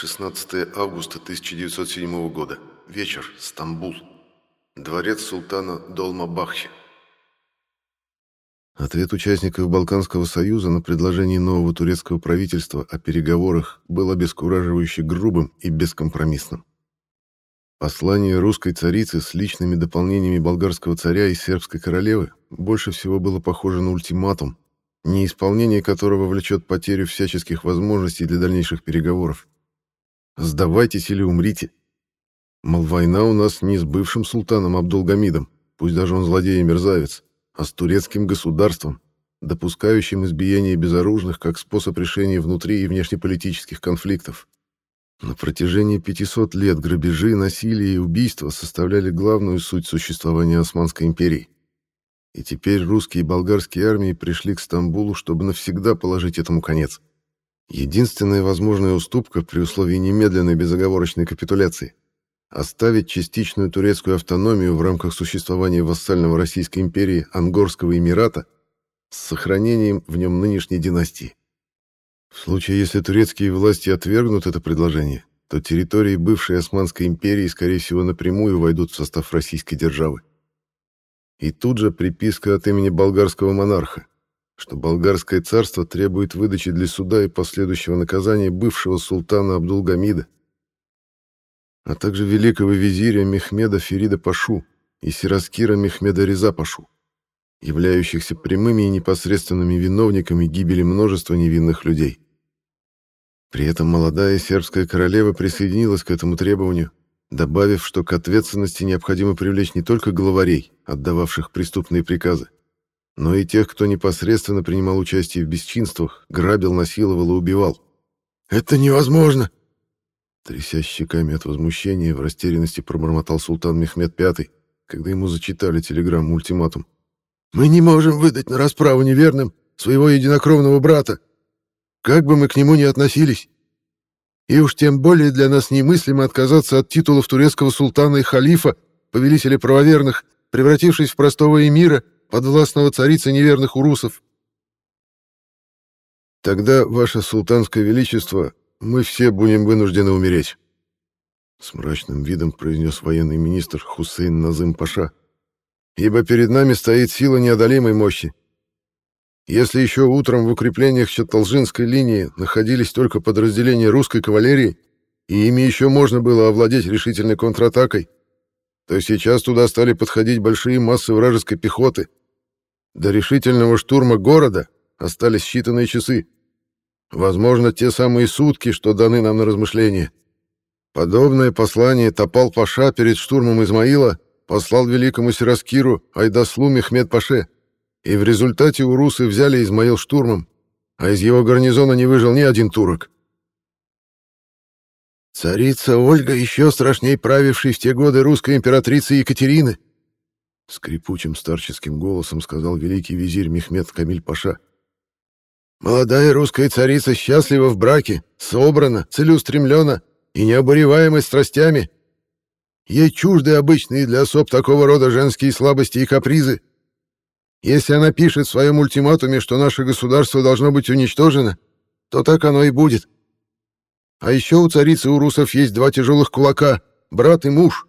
16 августа 1907 года. Вечер. Стамбул. Дворец султана Долмабахчи. Ответ участников Балканского союза на предложение нового турецкого правительства о переговорах был обескураживающе грубым и бескомпромиссным. Послание русской царицы с личными дополнениями болгарского царя и сербской королевы больше всего было похоже на ультиматум, неисполнение которого влечет потерю всяческих возможностей для дальнейших переговоров. «Сдавайтесь или умрите». Мол, война у нас не с бывшим султаном Абдулгамидом, пусть даже он злодей и мерзавец, а с турецким государством, допускающим избиение безоружных как способ решения внутри и внешнеполитических конфликтов. На протяжении 500 лет грабежи, насилие и убийства составляли главную суть существования Османской империи. И теперь русские и болгарские армии пришли к Стамбулу, чтобы навсегда положить этому конец. Единственная возможная уступка при условии немедленной безоговорочной капитуляции оставить частичную турецкую автономию в рамках существования вассального Российской империи Ангорского Эмирата с сохранением в нем нынешней династии. В случае, если турецкие власти отвергнут это предложение, то территории бывшей Османской империи, скорее всего, напрямую войдут в состав российской державы. И тут же приписка от имени болгарского монарха, что болгарское царство требует выдачи для суда и последующего наказания бывшего султана Абдулгамида, а также великого визиря Мехмеда Ферида Пашу и Сираскира Мехмеда Реза Пашу, являющихся прямыми и непосредственными виновниками гибели множества невинных людей. При этом молодая сербская королева присоединилась к этому требованию, добавив, что к ответственности необходимо привлечь не только главарей, отдававших преступные приказы, но и тех, кто непосредственно принимал участие в бесчинствах, грабил, насиловал и убивал. «Это невозможно!» Тряся щеками от возмущения, в растерянности пробормотал султан Мехмед V, когда ему зачитали телеграмму-ультиматум. «Мы не можем выдать на расправу неверным своего единокровного брата, как бы мы к нему ни относились. И уж тем более для нас немыслимо отказаться от титулов турецкого султана и халифа, повелителя правоверных, превратившись в простого эмира, подвластного царицы неверных урусов. Тогда, ваше султанское величество, мы все будем вынуждены умереть. С мрачным видом произнес военный министр Хусейн Назым Паша. Ибо перед нами стоит сила неодолимой мощи. Если еще утром в укреплениях Чаталжинской линии находились только подразделения русской кавалерии, и ими еще можно было овладеть решительной контратакой, то сейчас туда стали подходить большие массы вражеской пехоты. До решительного штурма города остались считанные часы. Возможно, те самые сутки, что даны нам на размышление. Подобное послание Топал Паша перед штурмом Измаила послал великому Сираскиру Айдаслу Мехмед Паше, и в результате урусы взяли Измаил штурмом, а из его гарнизона не выжил ни один турок. «Царица Ольга еще страшней правившей в те годы русской императрицы Екатерины», скрипучим старческим голосом сказал великий визирь Мехмед Камиль Паша. Молодая русская царица счастлива в браке, собрана, целеустремлена и необуреваема страстями. Ей чужды обычные для особ такого рода женские слабости и капризы. Если она пишет в своем ультиматуме, что наше государство должно быть уничтожено, то так оно и будет. А еще у царицы у русов есть два тяжелых кулака — брат и муж.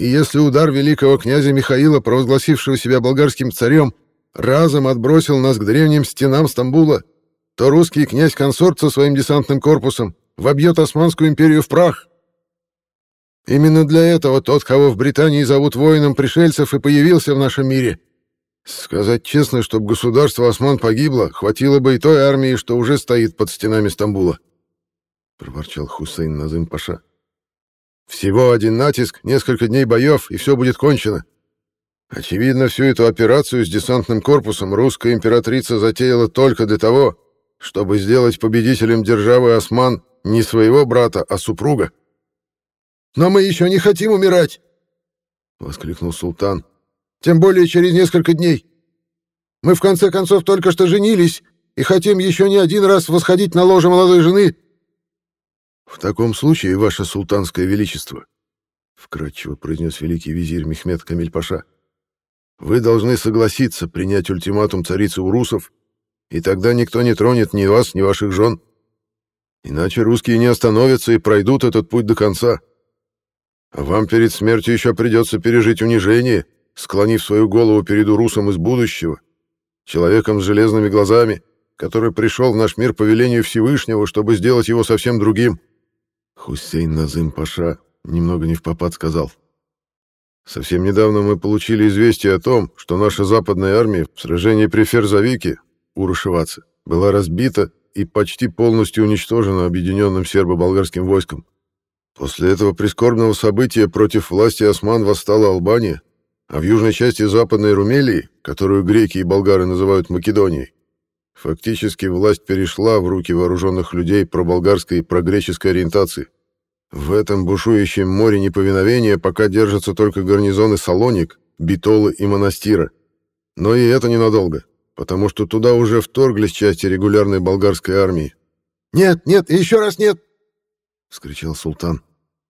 И если удар великого князя Михаила, провозгласившего себя болгарским царем, разом отбросил нас к древним стенам Стамбула, то русский князь-консорт со своим десантным корпусом вобьет Османскую империю в прах. Именно для этого тот, кого в Британии зовут воином пришельцев, и появился в нашем мире. Сказать честно, чтобы государство Осман погибло, хватило бы и той армии, что уже стоит под стенами Стамбула, — проворчал Хусейн Назым Паша. Всего один натиск, несколько дней боев, и все будет кончено. Очевидно, всю эту операцию с десантным корпусом русская императрица затеяла только для того, чтобы сделать победителем державы Осман не своего брата, а супруга. «Но мы еще не хотим умирать!» — воскликнул султан. «Тем более через несколько дней. Мы, в конце концов, только что женились и хотим еще не один раз восходить на ложе молодой жены». «В таком случае, ваше султанское величество», — вкратчиво произнес великий визирь Мехмед Камиль-Паша, — вы должны согласиться принять ультиматум царицы Урусов, и тогда никто не тронет ни вас, ни ваших жен. Иначе русские не остановятся и пройдут этот путь до конца. А вам перед смертью еще придется пережить унижение, склонив свою голову перед урусом из будущего, человеком с железными глазами, который пришел в наш мир по велению Всевышнего, чтобы сделать его совсем другим. Хусейн Назым Паша немного не в попад сказал. Совсем недавно мы получили известие о том, что наша западная армия в сражении при Ферзавике, Урушеваце, была разбита и почти полностью уничтожена объединенным сербо-болгарским войском. После этого прискорбного события против власти осман восстала Албания, а в южной части Западной Румелии, которую греки и болгары называют Македонией, фактически власть перешла в руки вооруженных людей проболгарской и прогреческой ориентации. В этом бушующем море неповиновения пока держатся только гарнизоны Салоник, Битолы и Монастира. Но и это ненадолго, потому что туда уже вторглись части регулярной болгарской армии. «Нет, нет, еще раз нет!» — вскричал султан.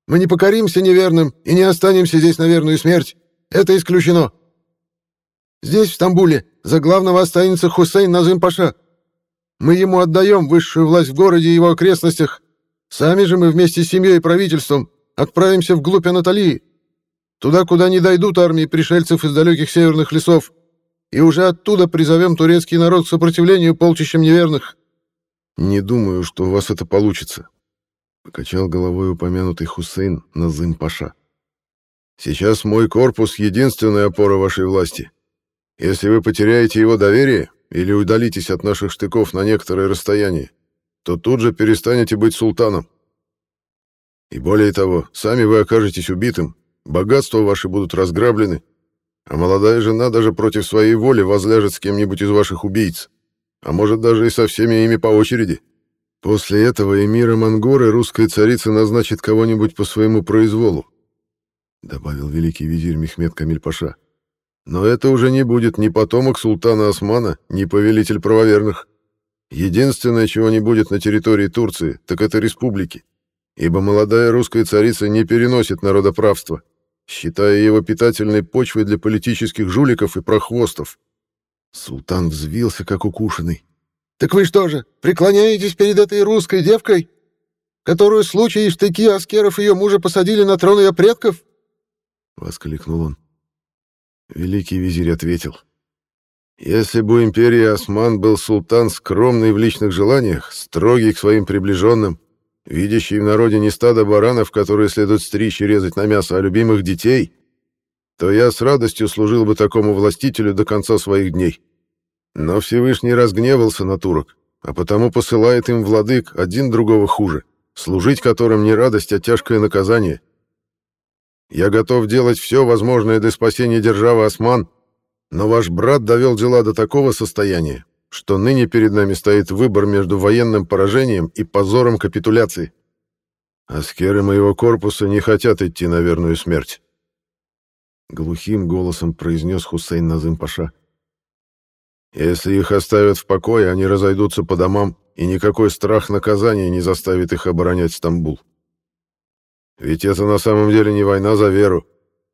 «Мы не покоримся неверным и не останемся здесь на верную смерть. Это исключено. Здесь, в Стамбуле, за главного останется Хусейн Назым-Паша. Мы ему отдаем высшую власть в городе и его окрестностях. Сами же мы вместе с семьей и правительством отправимся вглубь Анатолии, туда, куда не дойдут армии пришельцев из далеких северных лесов, и уже оттуда призовем турецкий народ к сопротивлению полчищам неверных». «Не думаю, что у вас это получится», — покачал головой упомянутый Хусейн Назым-Паша. «Сейчас мой корпус — единственная опора вашей власти. Если вы потеряете его доверие или удалитесь от наших штыков на некоторое расстояние, то тут же перестанете быть султаном. И более того, сами вы окажетесь убитым, богатства ваши будут разграблены, а молодая жена даже против своей воли возляжет с кем-нибудь из ваших убийц, а может даже и со всеми ими по очереди. После этого эмира Мангоры русская царица назначит кого-нибудь по своему произволу, добавил великий визирь Мехмед Камиль-паша. Но это уже не будет ни потомок султана Османа, ни повелитель правоверных. Единственное, чего не будет на территории Турции, так это республики, ибо молодая русская царица не переносит народоправства, считая его питательной почвой для политических жуликов и прохвостов. Султан взвился, как укушенный. «Так вы что же, преклоняетесь перед этой русской девкой, которую в случае штыки аскеров ее мужа посадили на трон ее предков?» — воскликнул он. Великий визирь ответил. Если бы у империи Осман был султан скромный в личных желаниях, строгий к своим приближенным, видящий в народе не стадо баранов, которые следует стричь и резать на мясо, а любимых детей, то я с радостью служил бы такому властителю до конца своих дней. Но Всевышний разгневался на турок, а потому посылает им владык один другого хуже, служить которым не радость, а тяжкое наказание. Я готов делать все возможное для спасения державы Осман, но ваш брат довел дела до такого состояния, что ныне перед нами стоит выбор между военным поражением и позором капитуляции. Аскеры моего корпуса не хотят идти на верную смерть. Глухим голосом произнес Хусейн Назым-Паша. Если их оставят в покое, они разойдутся по домам, и никакой страх наказания не заставит их оборонять Стамбул. Ведь это на самом деле не война за веру,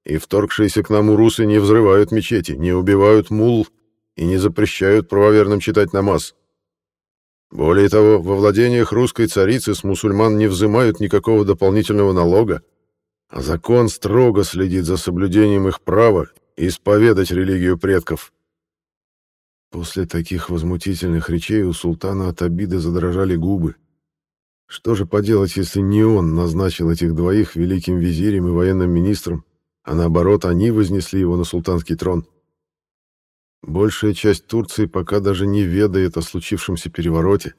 и вторгшиеся к нам урусы не взрывают мечети, не убивают мул и не запрещают правоверным читать намаз. Более того, во владениях русской царицы с мусульман не взимают никакого дополнительного налога, а закон строго следит за соблюдением их права исповедать религию предков. После таких возмутительных речей у султана от обиды задрожали губы. Что же поделать, если не он назначил этих двоих великим визирем и военным министром, а наоборот, они вознесли его на султанский трон. Большая часть Турции пока даже не ведает о случившемся перевороте,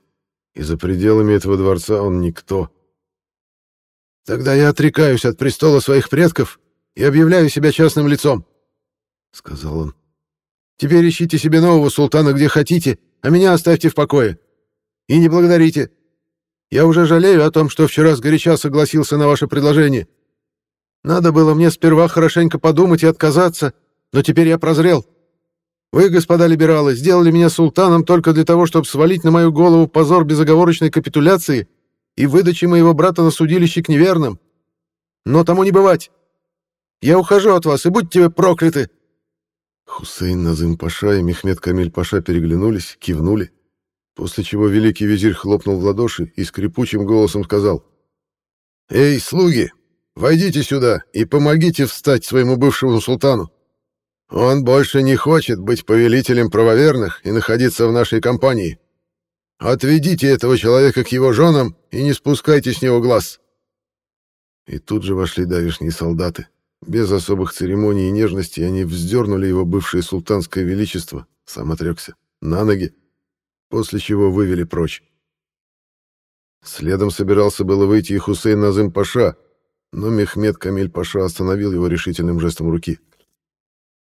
и за пределами этого дворца он никто. «Тогда я отрекаюсь от престола своих предков и объявляю себя частным лицом», — сказал он. «Теперь ищите себе нового султана где хотите, а меня оставьте в покое. И не благодарите. Я уже жалею о том, что вчера сгоряча согласился на ваше предложение. Надо было мне сперва хорошенько подумать и отказаться, но теперь я прозрел. Вы, господа либералы, сделали меня султаном только для того, чтобы свалить на мою голову позор безоговорочной капитуляции и выдачи моего брата на судилище к неверным. Но тому не бывать. Я ухожу от вас, и будьте вы прокляты!» Хусейн Назым Паша и Мехмед Камиль Паша переглянулись, кивнули. После чего великий визирь хлопнул в ладоши и скрипучим голосом сказал. «Эй, слуги, войдите сюда и помогите встать своему бывшему султану. Он больше не хочет быть повелителем правоверных и находиться в нашей компании. Отведите этого человека к его женам и не спускайте с него глаз». И тут же вошли давишние солдаты. Без особых церемоний и нежности они вздернули его бывшее султанское величество, сам отрекся, на ноги, после чего вывели прочь. Следом собирался было выйти и Хусейн Назым Паша, но Мехмед Камиль Паша остановил его решительным жестом руки.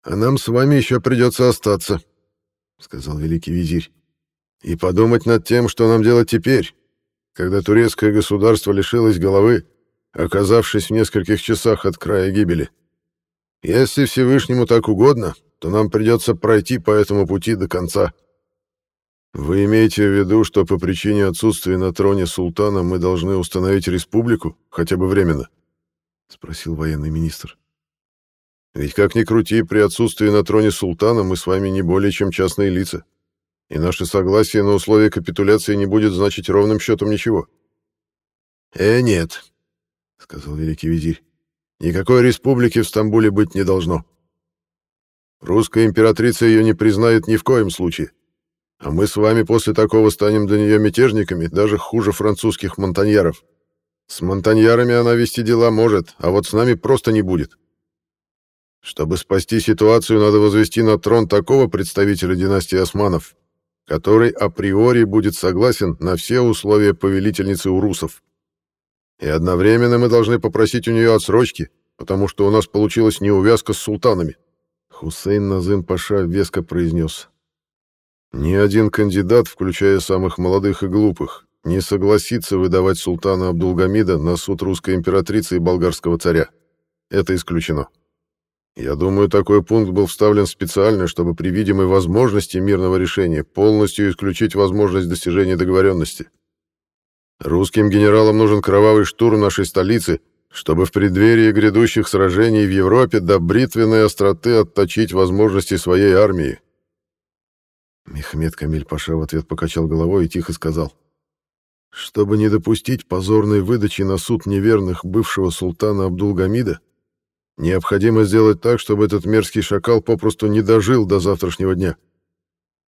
«А нам с вами еще придется остаться», — сказал великий визирь, «и подумать над тем, что нам делать теперь, когда турецкое государство лишилось головы, оказавшись в нескольких часах от края гибели. Если Всевышнему так угодно, то нам придется пройти по этому пути до конца. Вы имеете в виду, что по причине отсутствия на троне султана мы должны установить республику, хотя бы временно? Спросил военный министр. Ведь как ни крути, при отсутствии на троне султана мы с вами не более чем частные лица, и наше согласие на условия капитуляции не будет значить ровным счетом ничего. Э, нет, — сказал великий визирь. «Никакой республики в Стамбуле быть не должно. Русская императрица ее не признает ни в коем случае. А мы с вами после такого станем для нее мятежниками, даже хуже французских монтаньеров. С монтаньерами она вести дела может, а вот с нами просто не будет. Чтобы спасти ситуацию, надо возвести на трон такого представителя династии османов, который априори будет согласен на все условия повелительницы урусов. И одновременно мы должны попросить у нее отсрочки, потому что у нас получилась неувязка с султанами. Хусейн Назым Паша веско произнес. Ни один кандидат, включая самых молодых и глупых, не согласится выдавать султана Абдулгамида на суд русской императрицы и болгарского царя. Это исключено. Я думаю, такой пункт был вставлен специально, чтобы при видимой возможности мирного решения полностью исключить возможность достижения договоренности. Русским генералам нужен кровавый штурм нашей столицы, чтобы в преддверии грядущих сражений в Европе до бритвенной остроты отточить возможности своей армии. Мехмед Камиль Паша в ответ покачал головой и тихо сказал. Чтобы не допустить позорной выдачи на суд неверных бывшего султана Абдулгамида, необходимо сделать так, чтобы этот мерзкий шакал попросту не дожил до завтрашнего дня.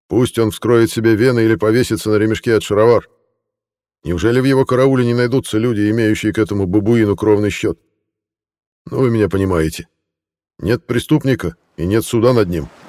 Пусть он вскроет себе вены или повесится на ремешке от шаровар. Неужели в его карауле не найдутся люди, имеющие к этому бабуину кровный счет? Ну, вы меня понимаете. Нет преступника и нет суда над ним. —